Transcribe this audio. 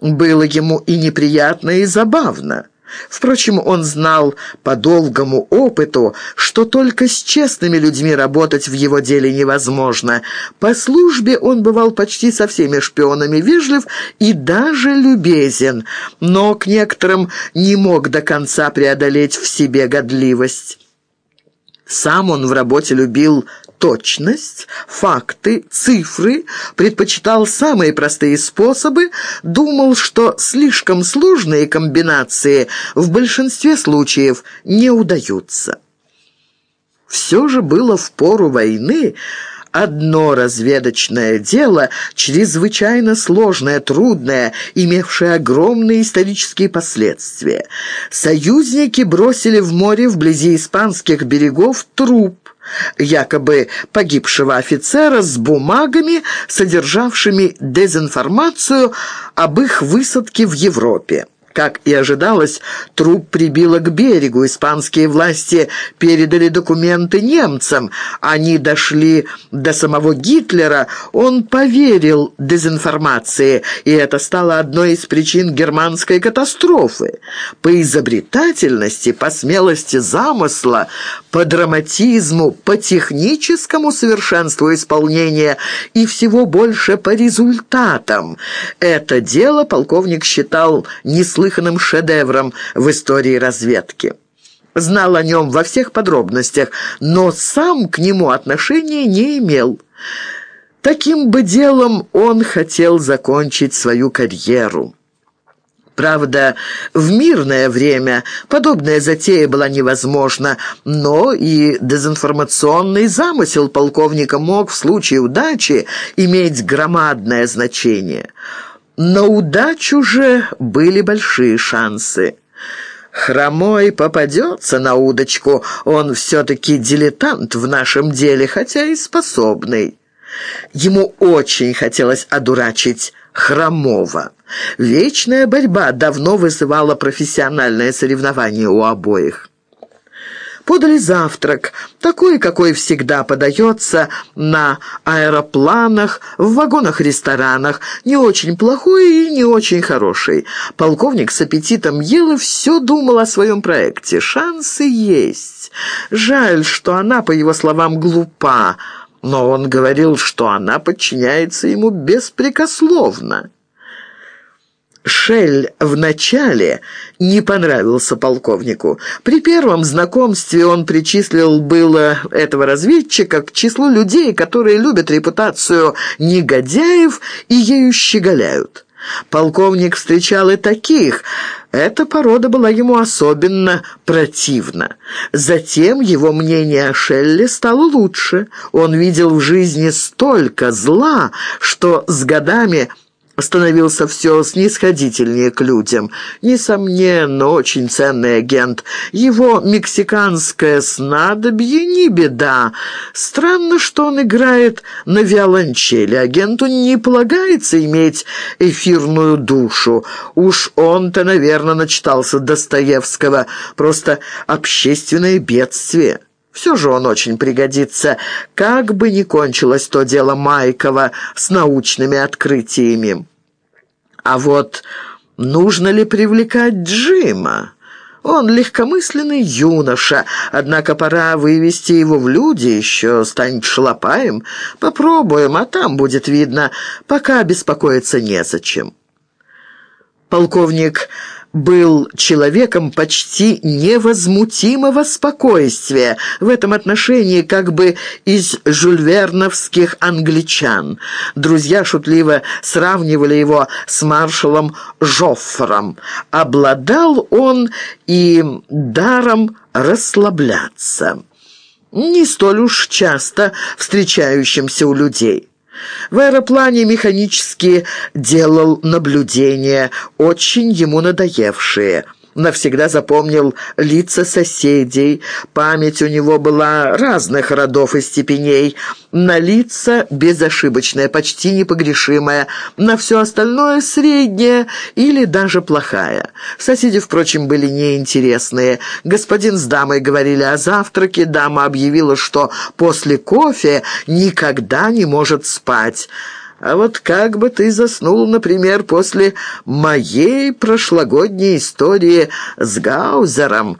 было ему и неприятно, и забавно. Впрочем, он знал по долгому опыту, что только с честными людьми работать в его деле невозможно. По службе он бывал почти со всеми шпионами вежлив и даже любезен, но к некоторым не мог до конца преодолеть в себе годливость. Сам он в работе любил точность, факты, цифры, предпочитал самые простые способы, думал, что слишком сложные комбинации в большинстве случаев не удаются. Все же было в пору войны одно разведочное дело, чрезвычайно сложное, трудное, имевшее огромные исторические последствия. Союзники бросили в море вблизи испанских берегов труп, якобы погибшего офицера с бумагами, содержавшими дезинформацию об их высадке в Европе. Как и ожидалось, труп прибило к берегу. Испанские власти передали документы немцам. Они дошли до самого Гитлера. Он поверил дезинформации, и это стало одной из причин германской катастрофы. По изобретательности, по смелости замысла, по драматизму, по техническому совершенству исполнения и всего больше по результатам. Это дело полковник считал неслыханным шедевром в истории разведки. Знал о нем во всех подробностях, но сам к нему отношения не имел. Таким бы делом он хотел закончить свою карьеру. Правда, в мирное время подобная затея была невозможна, но и дезинформационный замысел полковника мог в случае удачи иметь громадное значение – на удачу же были большие шансы. Хромой попадется на удочку, он все-таки дилетант в нашем деле, хотя и способный. Ему очень хотелось одурачить Хромова. Вечная борьба давно вызывала профессиональное соревнование у обоих. Подали завтрак, такой, какой всегда подается на аэропланах, в вагонах-ресторанах, не очень плохой и не очень хороший. Полковник с аппетитом ел и все думал о своем проекте. Шансы есть. Жаль, что она, по его словам, глупа, но он говорил, что она подчиняется ему беспрекословно. Шель вначале не понравился полковнику. При первом знакомстве он причислил было этого разведчика к числу людей, которые любят репутацию негодяев и ею щеголяют. Полковник встречал и таких. Эта порода была ему особенно противна. Затем его мнение о Шелле стало лучше. Он видел в жизни столько зла, что с годами становился все снисходительнее к людям. Несомненно, очень ценный агент. Его мексиканское снадобье не беда. Странно, что он играет на виолончели. Агенту не полагается иметь эфирную душу. Уж он-то, наверное, начитался Достоевского. Просто общественное бедствие. Все же он очень пригодится, как бы ни кончилось то дело Майкова с научными открытиями. А вот нужно ли привлекать Джима? Он легкомысленный юноша, однако пора вывести его в люди, еще станет шлопаем. Попробуем, а там будет видно, пока беспокоиться незачем. Полковник был человеком почти невозмутимого спокойствия, в этом отношении как бы из жульверновских англичан. Друзья шутливо сравнивали его с маршалом Жоффером. Обладал он и даром расслабляться, не столь уж часто встречающимся у людей. В аэроплане механически делал наблюдения, очень ему надоевшие – навсегда запомнил лица соседей. Память у него была разных родов и степеней. На лица безошибочная, почти непогрешимая, на все остальное средняя или даже плохая. Соседи, впрочем, были неинтересные. Господин с дамой говорили о завтраке, дама объявила, что после кофе никогда не может спать. А вот как бы ты заснул, например, после моей прошлогодней истории с Гаузером,